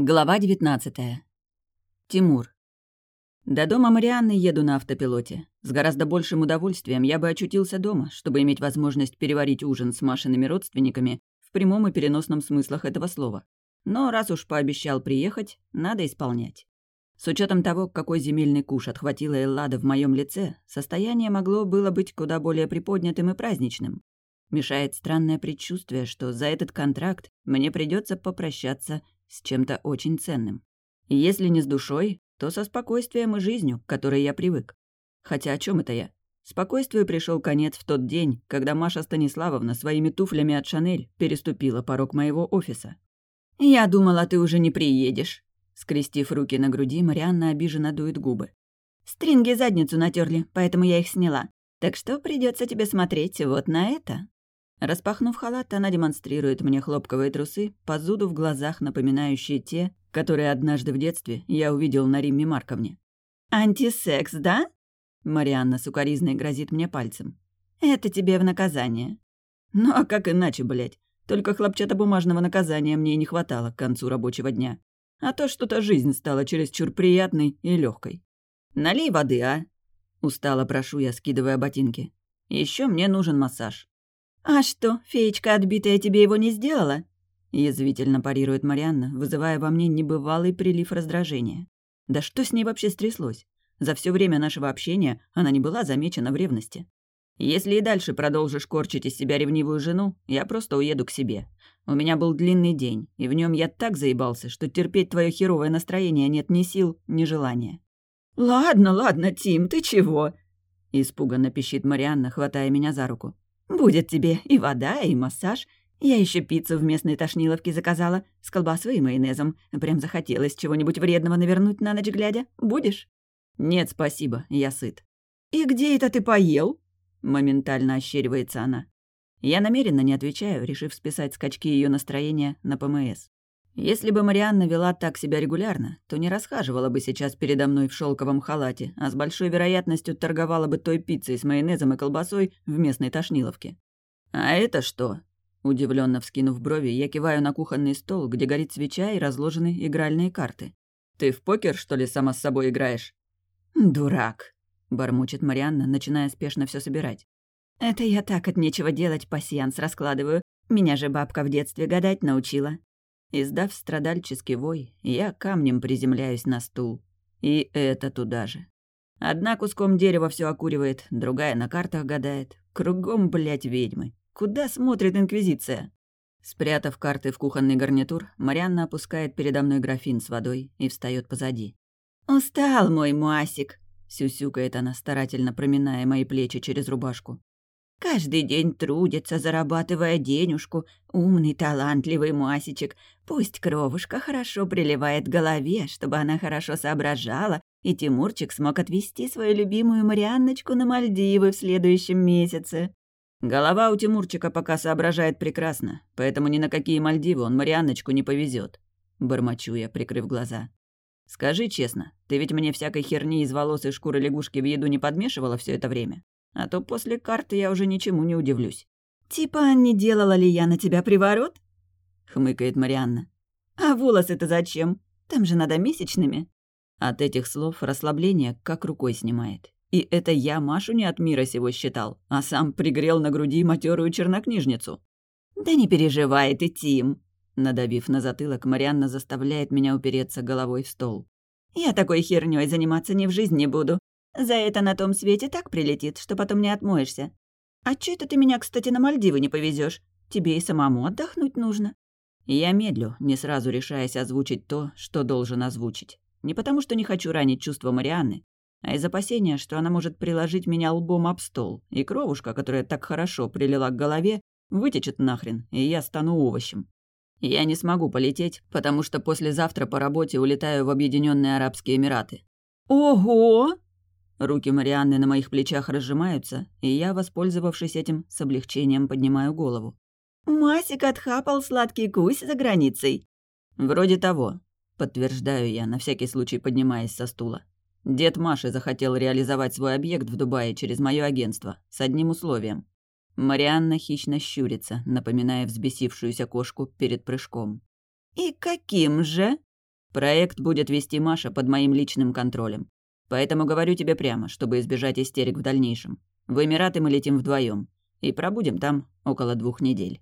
Глава 19. Тимур. До дома Марианны еду на автопилоте. С гораздо большим удовольствием я бы очутился дома, чтобы иметь возможность переварить ужин с Машиными родственниками в прямом и переносном смыслах этого слова. Но раз уж пообещал приехать, надо исполнять. С учетом того, какой земельный куш отхватила Эллада в моем лице, состояние могло было быть куда более приподнятым и праздничным. Мешает странное предчувствие, что за этот контракт мне придется попрощаться с чем-то очень ценным. если не с душой, то со спокойствием и жизнью, к которой я привык. Хотя о чем это я? Спокойствию пришел конец в тот день, когда Маша Станиславовна своими туфлями от Шанель переступила порог моего офиса. «Я думала, ты уже не приедешь», — скрестив руки на груди, Марианна обиженно дует губы. «Стринги задницу натерли, поэтому я их сняла. Так что придется тебе смотреть вот на это». Распахнув халат, она демонстрирует мне хлопковые трусы, по зуду в глазах, напоминающие те, которые однажды в детстве я увидел на Римме Марковне. «Антисекс, да?» Марианна сукоризной грозит мне пальцем. «Это тебе в наказание». «Ну а как иначе, блядь? Только хлопчатобумажного наказания мне и не хватало к концу рабочего дня. А то что-то жизнь стала чересчур приятной и легкой. «Налей воды, а?» Устало прошу я, скидывая ботинки. Еще мне нужен массаж. «А что, феечка отбитая тебе его не сделала?» Язвительно парирует Марианна, вызывая во мне небывалый прилив раздражения. Да что с ней вообще стряслось? За все время нашего общения она не была замечена в ревности. Если и дальше продолжишь корчить из себя ревнивую жену, я просто уеду к себе. У меня был длинный день, и в нем я так заебался, что терпеть твое херовое настроение нет ни сил, ни желания. «Ладно, ладно, Тим, ты чего?» Испуганно пищит Марианна, хватая меня за руку. Будет тебе и вода, и массаж. Я еще пиццу в местной тошниловке заказала с колбасой и майонезом. Прям захотелось чего-нибудь вредного навернуть на ночь глядя. Будешь? Нет, спасибо, я сыт. И где это ты поел? Моментально ощеривается она. Я намеренно не отвечаю, решив списать скачки ее настроения на ПМС. Если бы Марианна вела так себя регулярно, то не расхаживала бы сейчас передо мной в шелковом халате, а с большой вероятностью торговала бы той пиццей с майонезом и колбасой в местной тошниловке. «А это что?» Удивленно вскинув брови, я киваю на кухонный стол, где горит свеча и разложены игральные карты. «Ты в покер, что ли, сама с собой играешь?» «Дурак», — бормочет Марианна, начиная спешно все собирать. «Это я так от нечего делать пасьянс раскладываю. Меня же бабка в детстве гадать научила. Издав страдальческий вой, я камнем приземляюсь на стул. И это туда же. Одна куском дерева все окуривает, другая на картах гадает. Кругом, блядь, ведьмы. Куда смотрит Инквизиция? Спрятав карты в кухонный гарнитур, Марианна опускает передо мной графин с водой и встает позади. «Устал мой Масик!» — сюсюкает она, старательно проминая мои плечи через рубашку. Каждый день трудится, зарабатывая денежку. Умный, талантливый Масичек. Пусть кровушка хорошо приливает голове, чтобы она хорошо соображала, и Тимурчик смог отвезти свою любимую Марианночку на Мальдивы в следующем месяце. Голова у Тимурчика пока соображает прекрасно, поэтому ни на какие Мальдивы он Марианночку не повезет. Бормочу я, прикрыв глаза. Скажи честно, ты ведь мне всякой херни из волос и шкуры лягушки в еду не подмешивала все это время? А то после карты я уже ничему не удивлюсь. «Типа, не делала ли я на тебя приворот?» — хмыкает Марианна. «А волосы-то зачем? Там же надо месячными». От этих слов расслабление как рукой снимает. И это я Машу не от мира сего считал, а сам пригрел на груди матерую чернокнижницу. «Да не переживай ты, Тим!» Надавив на затылок, Марианна заставляет меня упереться головой в стол. «Я такой хернёй заниматься ни в жизни не буду. За это на том свете так прилетит, что потом не отмоешься. А чё это ты меня, кстати, на Мальдивы не повезёшь? Тебе и самому отдохнуть нужно». Я медлю, не сразу решаясь озвучить то, что должен озвучить. Не потому, что не хочу ранить чувства Марианны, а из опасения, что она может приложить меня лбом об стол, и кровушка, которая так хорошо прилила к голове, вытечет нахрен, и я стану овощем. Я не смогу полететь, потому что послезавтра по работе улетаю в Объединенные Арабские Эмираты. «Ого!» Руки Марианны на моих плечах разжимаются, и я, воспользовавшись этим, с облегчением поднимаю голову. «Масик отхапал сладкий гусь за границей». «Вроде того», — подтверждаю я, на всякий случай поднимаясь со стула. Дед Маши захотел реализовать свой объект в Дубае через мое агентство, с одним условием. Марианна хищно щурится, напоминая взбесившуюся кошку перед прыжком. «И каким же?» Проект будет вести Маша под моим личным контролем. Поэтому говорю тебе прямо, чтобы избежать истерик в дальнейшем. В Эмираты мы летим вдвоем и пробудем там около двух недель.